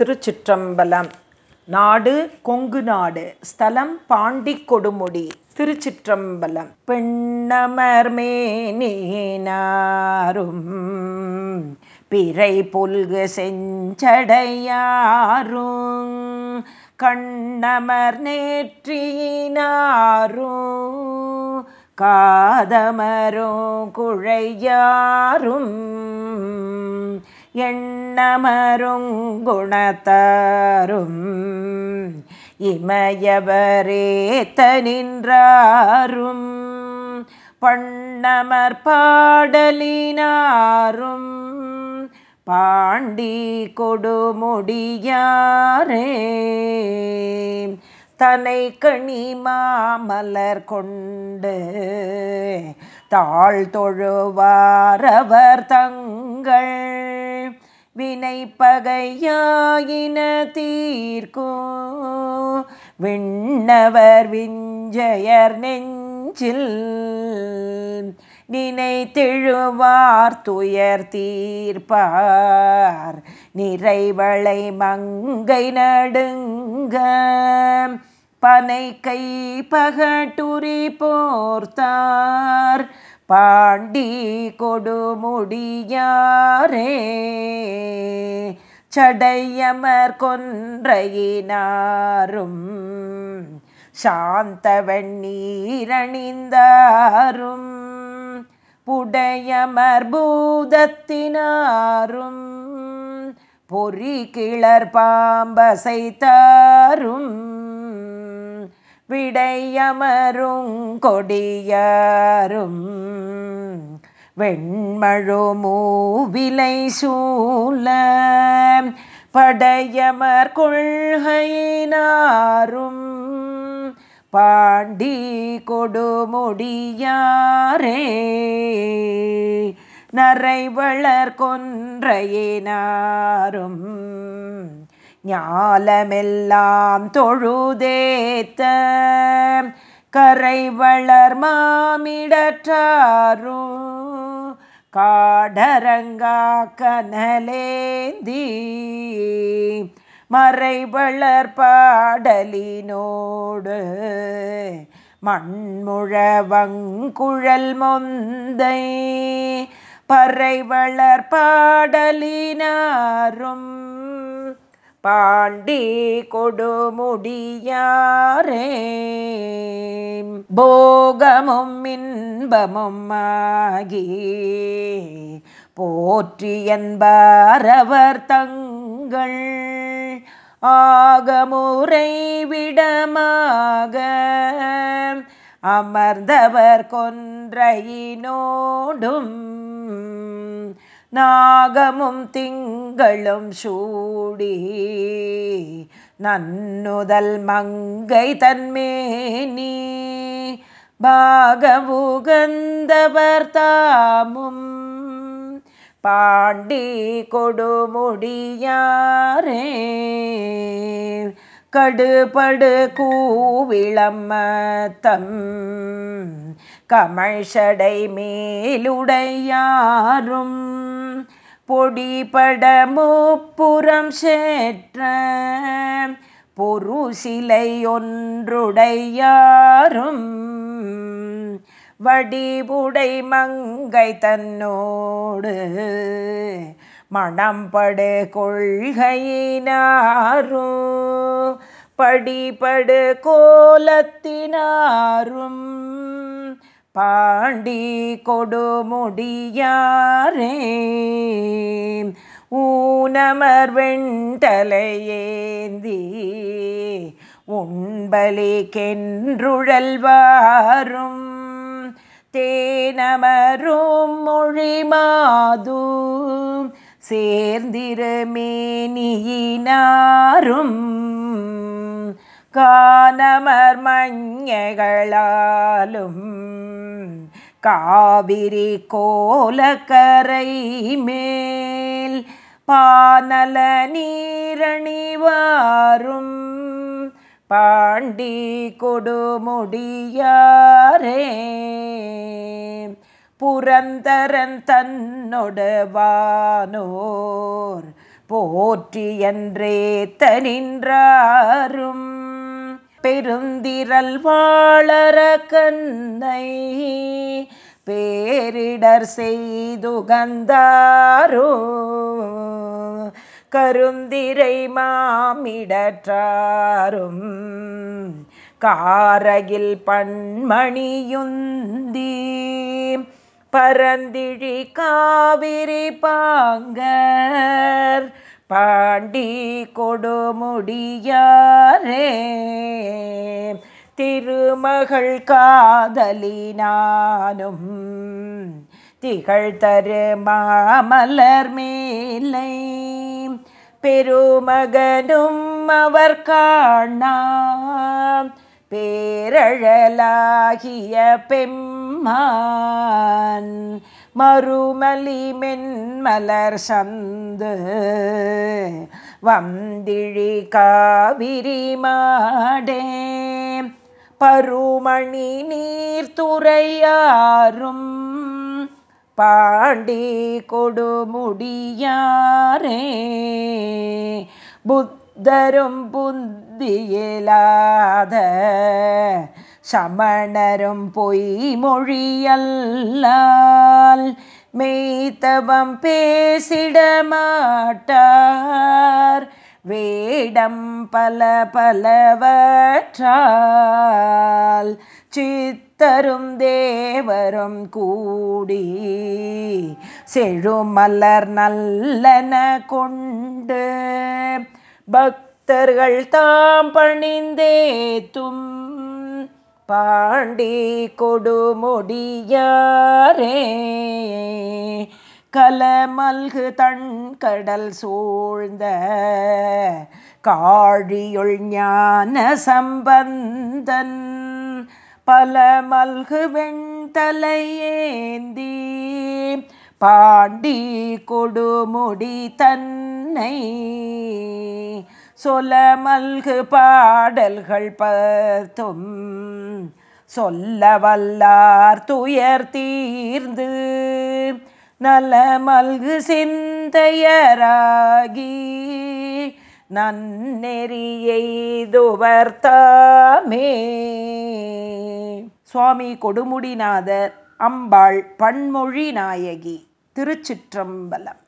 திருச்சிற்றம்பலம். நாடு கொங்கு நாடு. ஸ்தலம் பாண்டி கொடுமுடி. திருச்சிற்றம்பலம். பெண்ணமர் மேனீனாரும் பிறை புல்கு செஞ்சடையாரும் கண்ணமர் நேற்றினாரும் காதமரும் குழையாரும் எண்ணமருங்குணத்தாரும் இமயவரேத்த நின்றாரும் பண்ணமர் பாடலினாரும் பாண்டி கொடுமுடியாரே. தனை கணி மாமலர் கொண்டு தாழ் தொழுவாரவர் தங்கள் வினை பகையாயின தீர்க்கும். விண்ணவர் விஞ்சயர் நெஞ்சில் நினைத்தெழுவார் துயர் தீர்ப்பார். நிறைவளை மங்கை நடுங்க பனை கை பகட்டுரி போர்த்தார். பாண்டி கொடுமுடியாரே சடையமர் கொன்றையினாரும் சாந்தவண்ணீரணிந்தாரும் புடையமர் பூதத்தினாரும் பொறி கிளர் பாம்பசைத்தாரும் விடையமரும் கொடியாரும். வெண்மழு மூவிலை சூல படையமர் கொள்கையினாரும். பாண்டி கொடுமுடியாரே நரைவளர் கொன்றையினாரும். ஞாலமெல்லாம் தொழுதேத்த கரை வளர் மாமிடற்றாரு. காடரங்கா கனலேந்தி. மறைவளர் பாடலினோடு மண்முழவங்குழல் மொந்தை. பறைவளர் பாடலினாரும் பாண்டி கொடுமுடியாரே. போகமும் இன்பமும் ஆகி போற்றி என்பாரவர் தங்கள் ஆகமுறை விடமாக அமர்ந்தவர் கொன்றையினோடும் நாகமும் திங்களும் சூடி நன்னுதல் மங்கை தன்மேனி பாகவுகந்தவர் தாமும் பாண்டி கொடுமுடியாரே கடுபடு கூவிளம்மத்தம் கமழ்ஷடை மேலுடையாரும் பொடிபட முப்புறம் சேற்ற பொரு சிலை ஒன்றுடையாரும். வடிவுடை மங்கை தன்னோடு மணம்படு கொள்கையினாரும் படிபடு கோலத்தினாரும். பாண்டி கொடுமுடியாரே. ஊனமர் வெண்டலையேந்தி உண்பலி கென்றுழல்வாரும். தேனமரும் மொழி மாது சேர்ந்திருமேனியினாரும் கானமர் மஞ்சகளாலும் காவிரி கோலக்கரை மேல் பானல நீரணிவாரும் பாண்டி கொடுமுடியாரே. புரந்தரன் தன்னொடவானோர் போற்றி என்றே தனின்றாரும் பெருந்திரல் வாழற கந்தை பேரிடர் செய்துகந்தாரோ கருந்திரை மாமிடற்றாரும் காரகில் பண்மணியுந்தி பரந்திழி காவிரி பாங்கர் பாண்டி கொடுமுடியாரே. திருமகள் காதலினானும் திகழ் தரு மாமலர் மேலை. பெருமகனும் அவர் காணாம். பேரழலாகிய பெண் பெம்மான் மறுமலி மென்மலர் சந்து வந்திழி காவிரி மாடே. பருமணி நீர்த்துறையாரும் பாண்டி கொடுமுடியாரே. புத்தரும் புந்தியிலாத சமணரும் பொய் மொழியல்லால் மெய்தவம் பேசிடமாட்டார். வேடம் பல பலவற்றால் சித்தரும் தேவரும் கூடி செழுமலர் நல்லன கொண்டு பக்தர்கள் தாம் பணிந்தே தும் பாண்டி கொடுமொடியாரே. கலமல்கு தன் கடல் சூழ்ந்த காழியுள் ஞான சம்பந்தன் பல மல்கு வெண்தலையேந்தி பாண்டி கொடுமுடி தன்னை சொல மல்கு பாடல்கள் பத்தும். சொல்ல வல்லார் துயர் தீர்ந்து. நல மல்கு சிந்தையராகி. நன்னெறியெய்துவர்த்தாமே சுவாமி கொடுமுடிநாதர் அம்பாள் பன்மொழி நாயகி திருச்சிற்றம்பலம்.